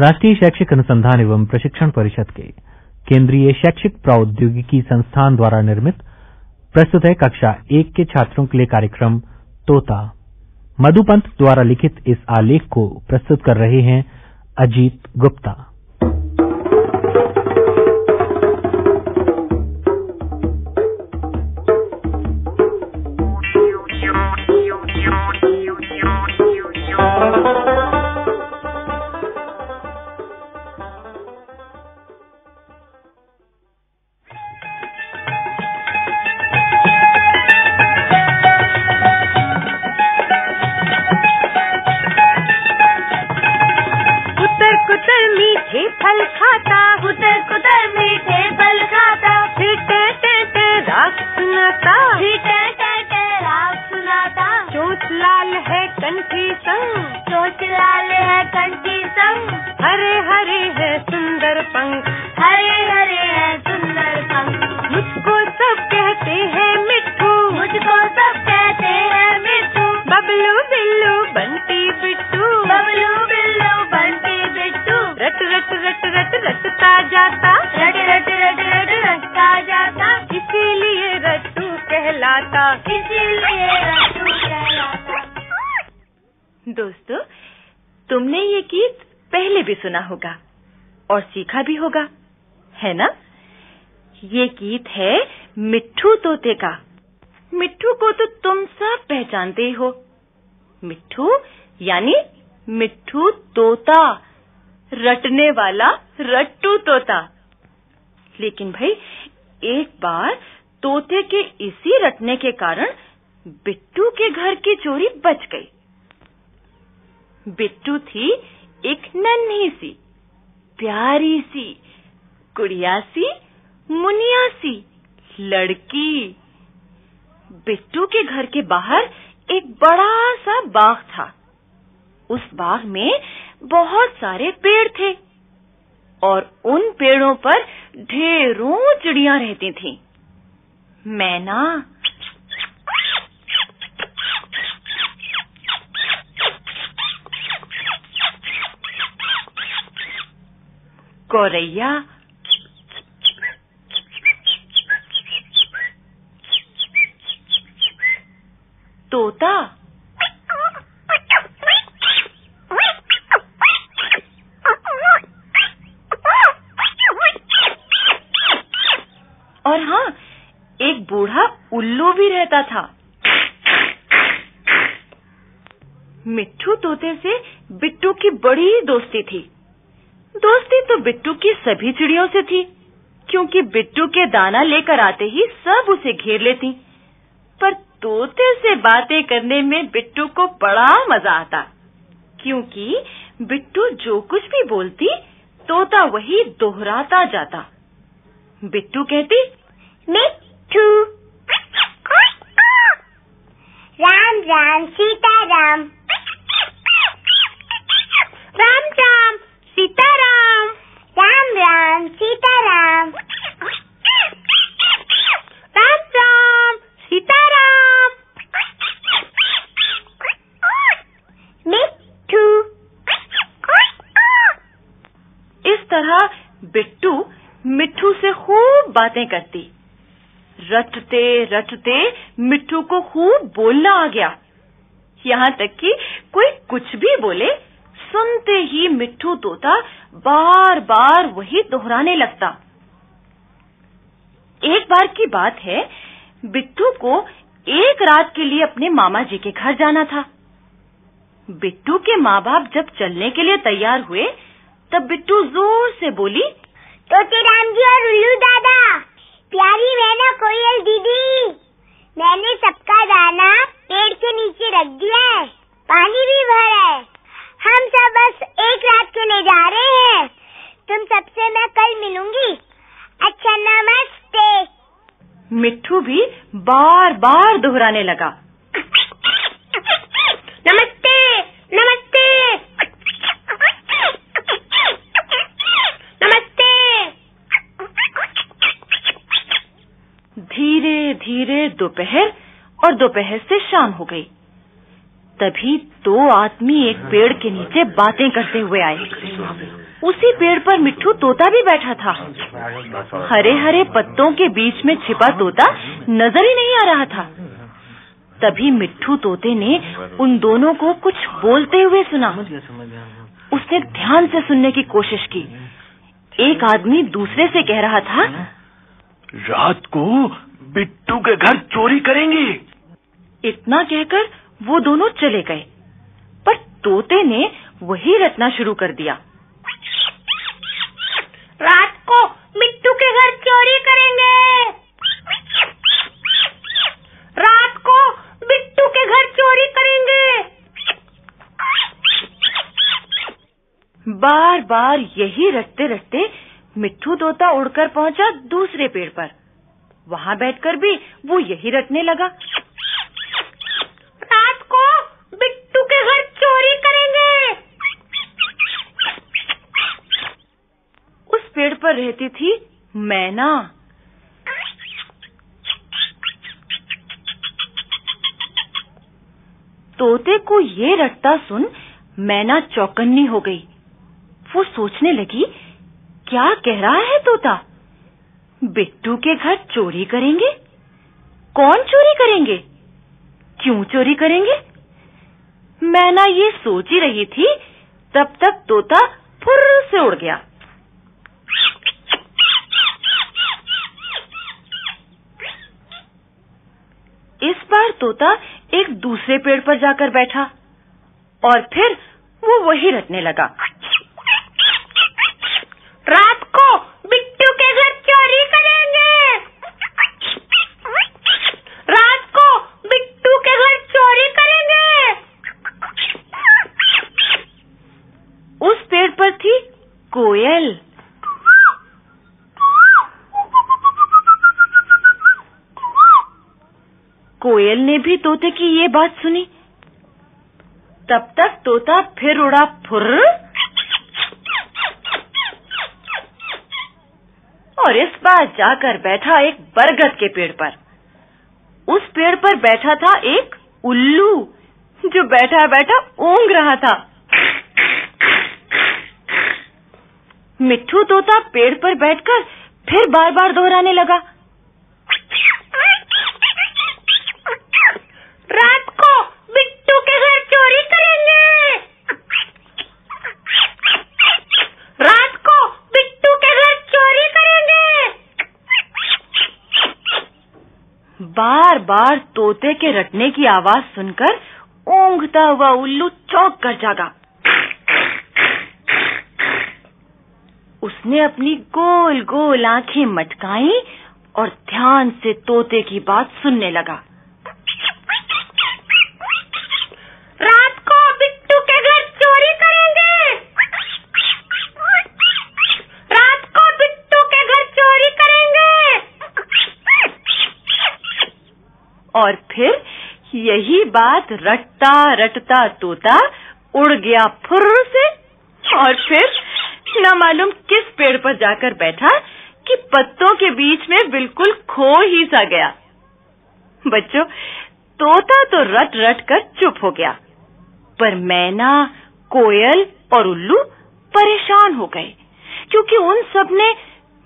राष्ट्रीय शैक्षिक अनुसंधान एवं प्रशिक्षण परिषद के केंद्रीय शैक्षिक प्रौद्योगिकी संस्थान द्वारा निर्मित प्रस्तुत है कक्षा एक के छात्रों के लिए कार्यक्रम तोता। मधुपंत द्वारा लिखित इस आलेख को प्रस्तुत कर रहे हैं अजीत गुप्ता। भी कह कह के राग सुनाता। चोच लाल है कंठी संग। चोच लाल है कंठी संग। हरे हरे है सुंदर पंख। दोस्तों तुमने ये गीत पहले भी सुना होगा और सीखा भी होगा है ना? ये गीत है मिट्ठू तोते का। मिट्ठू को तो तुम सब पहचानते ही हो। मिट्ठू यानी मिट्ठू तोता रटने वाला रट्टू तोता। लेकिन भाई एक बार तोते के इसी रटने के कारण बिट्टू के घर की चोरी बच गई। बिट्टू थी एक नन्ही सी, प्यारी सी कुड़िया सी मुनिया सी लड़की। बिट्टू के घर के बाहर एक बड़ा सा बाग था। उस बाग में बहुत सारे पेड़ थे और उन पेड़ों पर ढेरों चिड़िया रहती थीं। मैना? गौरैया तोता? और हाँ एक बूढ़ा उल्लू भी रहता था। मिट्ठू तोते से बिट्टू की बड़ी दोस्ती थी। दोस्ती तो बिट्टू की सभी चिड़ियों से थी, क्योंकि बिट्टू के दाना लेकर आते ही सब उसे घेर लेती। पर तोते से बातें करने में बिट्टू को बड़ा मज़ा आता, क्योंकि बिट्टू जो कुछ भी बोलती, तोता वही दोहराता जाता। बिट्टू कहती मिट्टू राम राम सीता राम राम राम सीताराम राम राम सीताराम राम राम सीताराम मिट्टू इस तरह बिट्टू मिट्ठू से खूब बातें करती। रटते रटते मिट्टू को खूब बोलना आ गया। यहाँ तक कि कोई कुछ भी बोले, सुनते ही मिट्टू तोता बार बार वही दोहराने लगता। एक बार की बात है, बिट्टू को एक रात के लिए अपने मामा जी के घर जाना था। बिट्टू के माँ बाप जब चलने के लिए तैयार हुए, तब बिट्टू ज़ोर से बोली, तोते राम जी और उल्लू दादा प्यारी बहना, कोयल दीदी। मैंने सबका दाना पेड़ के नीचे रख दिया है। पानी भी भर है। हम सब बस एक रात के लिए जा रहे हैं। तुम सबसे मैं कल मिलूँगी। अच्छा नमस्ते। मिट्ठू भी बार बार दोहराने लगा नमस्ते नमस्ते नमस्ते धीरे धीरे दोपहर और दोपहर से शाम हो गई। तभी दो आदमी एक पेड़ के नीचे बातें करते हुए आए। उसी पेड़ पर मिट्ठू तोता भी बैठा था। हरे हरे पत्तों के बीच में छिपा तोता नज़र ही नहीं आ रहा था। तभी मिट्ठू तोते ने उन दोनों को कुछ बोलते हुए सुना। उसने ध्यान से सुनने की कोशिश की। एक आदमी दूसरे से कह रहा था, रात को बिट्टू के घर चोरी करेंगे। इतना कहकर वो दोनों चले गए पर तोते ने वही रटना शुरू कर दिया। रात को मिट्टू के घर चोरी करेंगे। रात को बिट्टू के घर चोरी करेंगे। बार बार यही रटते रटते मिट्टू तोता उड़कर पहुँचा दूसरे पेड़ पर। वहाँ बैठकर भी वो यही रटने लगा। रात को बिट्टू के घर चोरी करेंगे। उस पेड़ पर रहती थी मैना। तोते को ये रटता सुन मैना चौकन्नी हो गई। वो सोचने लगी क्या कह रहा है तोता? बिट्टू के घर चोरी करेंगे? कौन चोरी करेंगे? क्यों चोरी करेंगे? मैना ये सोच ही रही थी, तब तक तोता फुर से उड़ गया। इस बार तोता एक दूसरे पेड़ पर जाकर बैठा, और फिर वो वही रटने लगा रात को बिट्टू के घर चोरी करेंगे रात को बिट्टू के घर चोरी करेंगे उस पेड़ पर थी कोयल कोयल ने भी तोते की ये बात सुनी। तब तक तोता फिर उड़ा फुर और इस बार जाकर बैठा एक बरगद के पेड़ पर। उस पेड़ पर बैठा था एक उल्लू, जो बैठा बैठा ऊंग रहा था। मिट्ठू तोता पेड़ पर बैठकर फिर बार बार दोहराने लगा रात को बिट्टू के घर चोरी करेंगे रात को बिट्टू के घर चोरी करेंगे बार तोते के रटने की आवाज़ सुनकर ऊंघता हुआ उल्लू चौंक कर जागा। उसने अपनी गोल गोल आँखें मटकाई और ध्यान से तोते की बात सुनने लगा रात को बिट्टू के घर चोरी करेंगे रात को बिट्टू के घर चोरी करेंगे और फिर यही बात रटता रटता तोता उड़ गया फुर से। और फिर न मालूम किस पेड़ पर जाकर बैठा कि पत्तों के बीच में बिल्कुल खो ही सा गया। बच्चों, तोता तो रट रट कर चुप हो गया। पर मैना, कोयल और उल्लू परेशान हो गए, क्योंकि उन सबने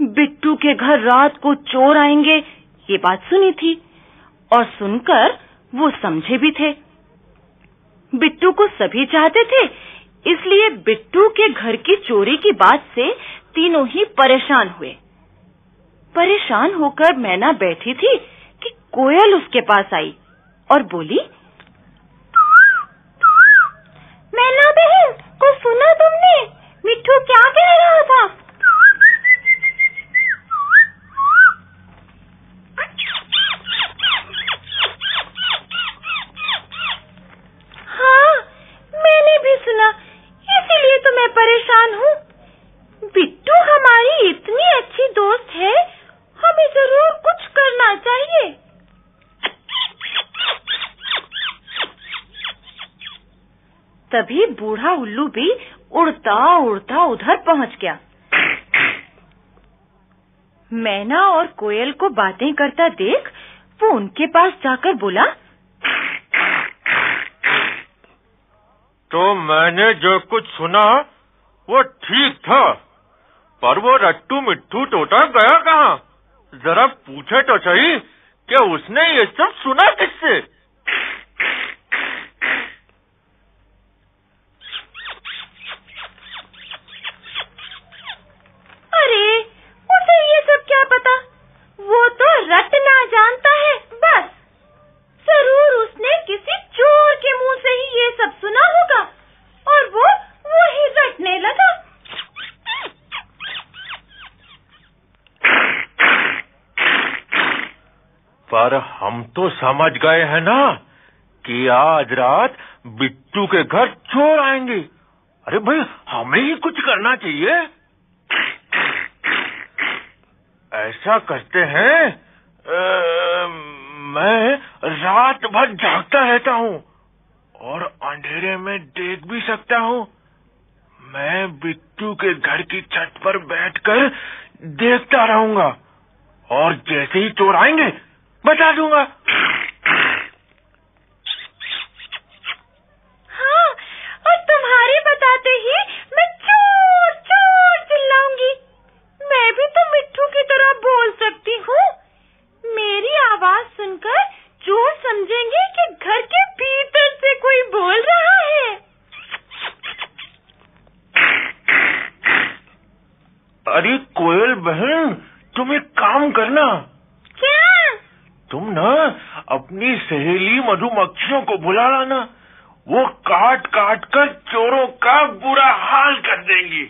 बिट्टू के घर रात को चोर आएँगे, ये बात सुनी थी। और सुनकर वो समझे भी थे। बिट्टू को सभी चाहते थे, इसलिए बिट्टू के घर की चोरी की बात से तीनों ही परेशान हुए। परेशान होकर मैना बैठी थी कि कोयल उसके पास आई और बोली, मैना बहन, को सुना तुमने? मिट्टू क्या कह रहा था हाँ मैंने भी सुना इसीलिए तो मैं परेशान हूँ। बिट्टू हमारी इतनी अच्छी दोस्त है, हमें ज़रूर कुछ करना चाहिए। तभी बूढ़ा उल्लू भी उड़ता उड़ता उधर पहुँच गया। मैना और कोयल को बातें करता देख वो उनके पास जाकर बोला तो मैंने जो कुछ सुना वो ठीक था, पर वो रट्टू मिट्टू टोटा गया कहाँ? जरा पूछे तो सही कि उसने ये सब सुना किससे अरे उसे ये सब क्या पता वो तो रटना जानता है बस ज़रूर उसने किसी चोर के मुँह से ही ये सब सुना होगा और वो वही रटने लगा पर हम तो समझ गए हैं ना कि आज रात बिट्टू के घर चोर आएँगे। अरे भाई हमें ही कुछ करना चाहिए। ऐसा करते हैं अ, मैं रात भर जागता रहता हूँ और अंधेरे में देख भी सकता हूँ। मैं बिट्टू के घर की छत पर बैठकर देखता रहूँगा और जैसे ही चोर आएँगे बता दूँगा हाँ और तुम्हारे बताते ही मैं चोर चोर चिल्लाऊँगी मैं भी तो मिट्टू की तरह बोल सकती हूँ मेरी आवाज़ सुनकर चोर समझेंगे कि घर के भीतर से कोई बोल रहा है अरे कोयल बहन तुम एक काम करना क्या तुम ना अपनी सहेली मधुमक्खियों को बुला लाना वो काट काट कर चोरों का बुरा हाल कर देंगी।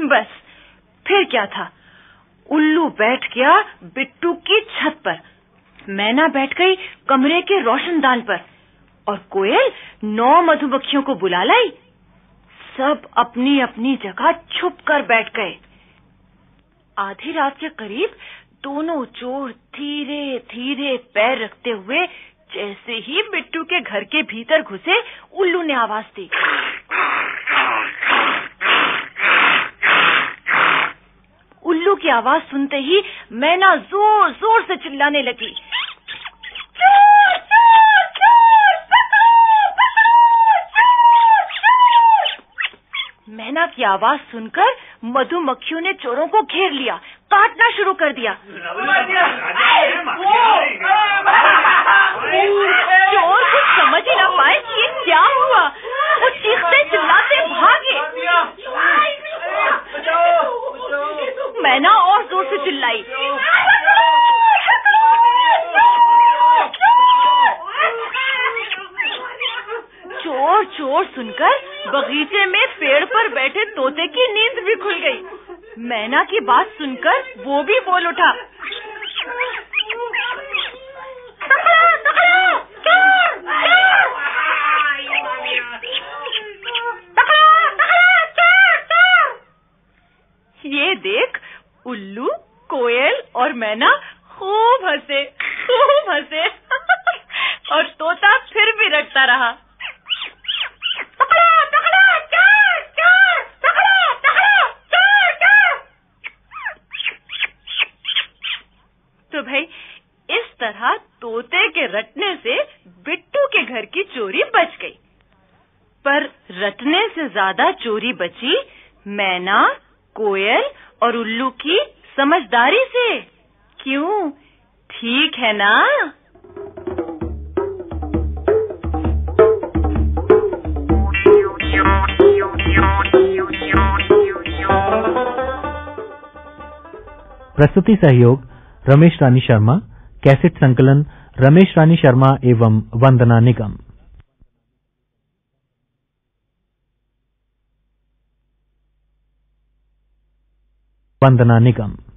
बस, फिर क्या था? उल्लू बैठ गया बिट्टू की छत पर। मैना बैठ गई कमरे के रोशनदान पर। और कोयल नौ मधुमक्खियों को बुला लाई। सब अपनी अपनी जगह छुप कर बैठ गए। आधी रात के करीब दोनों चोर धीरे धीरे पैर रखते हुए जैसे ही बिट्टू के घर के भीतर घुसे, उल्लू ने आवाज़ दी। उल्लू की आवाज़ सुनते ही मैना ज़ोर ज़ोर से चिल्लाने लगी चोर, चोर, चोर, पकड़ो, पकड़ो, चोर, मैना की आवाज़ सुनकर मधुमक्खियों ने चोरों को घेर लिया, काटना शुरू कर दिया। चोर कुछ समझ ही ना पाए कि ये क्या हुआ। वो चीखते चिल्लाते भागे। मैना और ज़ोर से चिल्लाई। चोर चोर सुनकर बगीचे में पेड़ पर बैठे तोते की नींद भी खुल गई मैना की बात सुनकर वो भी बोल उठा। ये देख, उल्लू, कोयल और मैना खूब हंसे खूब हंसे और तोता फिर भी रटता रहा पकड़ो, पकड़ो, चोर, चोर, पकड़ो, पकड़ो, चोर, चोर। तो भाई इस तरह तोते के रटने से बिट्टू के घर की चोरी बच गई। पर रटने से ज़्यादा चोरी बची मैना, कोयल और उल्लू की समझदारी से। क्यों? ठीक है ना? प्रस्तुति सहयोग रमेश रानी शर्मा, कैसेट संकलन रमेश रानी शर्मा एवं वंदना निगम। वंदना निगम।